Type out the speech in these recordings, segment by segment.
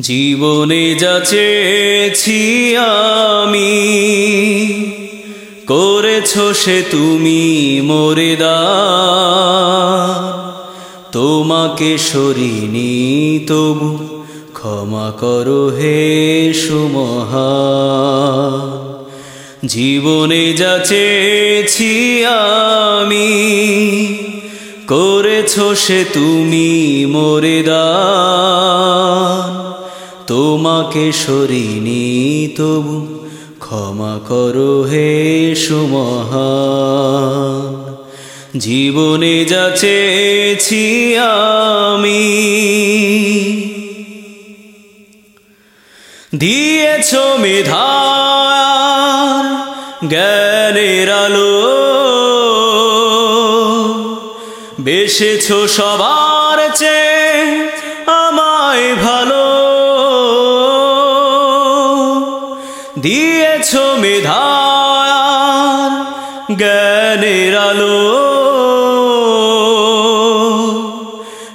জীবনে যাচেছি আমি, করেছ সে তুমি মোরে দান তোমাকে সরিনি তবু, ক্ষমা করো হে সুমহা। জীবনে যাচেছি আমি, করেছ সে তুমি মোরে দান তোমাকে সরিনি তবু ক্ষমা করো হে সুমহান। জীবনে যাচেছি আমি, দিয়েছ মেধার জ্ঞানের আলো। বেসেছ সবার চেয়ে দিয়েছ মেধার জ্ঞানের আলো।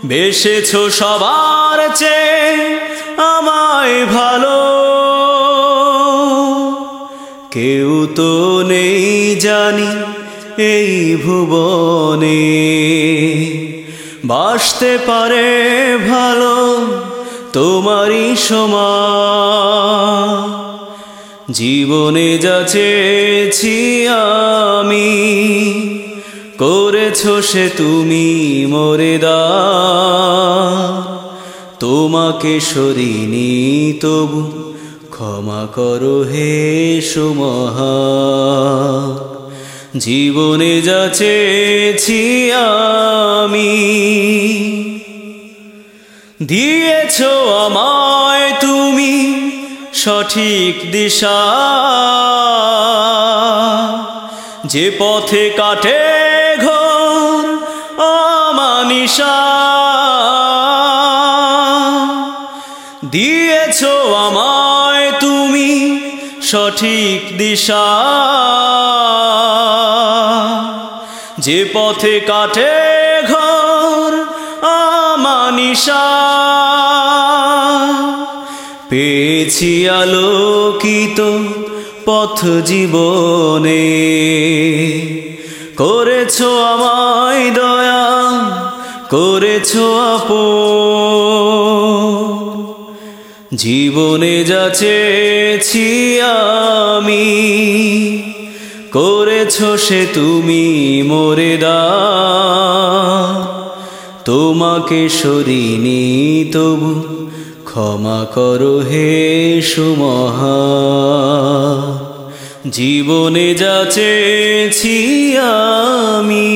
বেসেছ সবার চেয়ে আমায় ভালো। কেউ তো নেই জানি এই ভুবনে। বাসতে পারে ভালো তোমারই সমান জীবনে যাচেছি আমি, করেছ সে তুমি মোরে দা। তোমাকে সরিনি তবু, ক্ষমা করো হে সুমহা। জীবনে যাচেছি আমি, দিয়েছ আমায় তুমি সঠিক দিশা। যে পথে কাটে ঘোর অমানিসা দিয়েছ আমায় তুমি সঠিক দিশা। যে পথে কাটে ঘর আমানিসা পেয়েছি আলোকিত পথ জীবনে। করেছ আমায় দয়া, করেছ আপন। জীবনে যাচেছি আমি, করেছ সে তুমি মোরে দা। তোমাকে সরিনি তবু ক্ষমা করো হে সুমহা। জীবনে যাচেছি আমি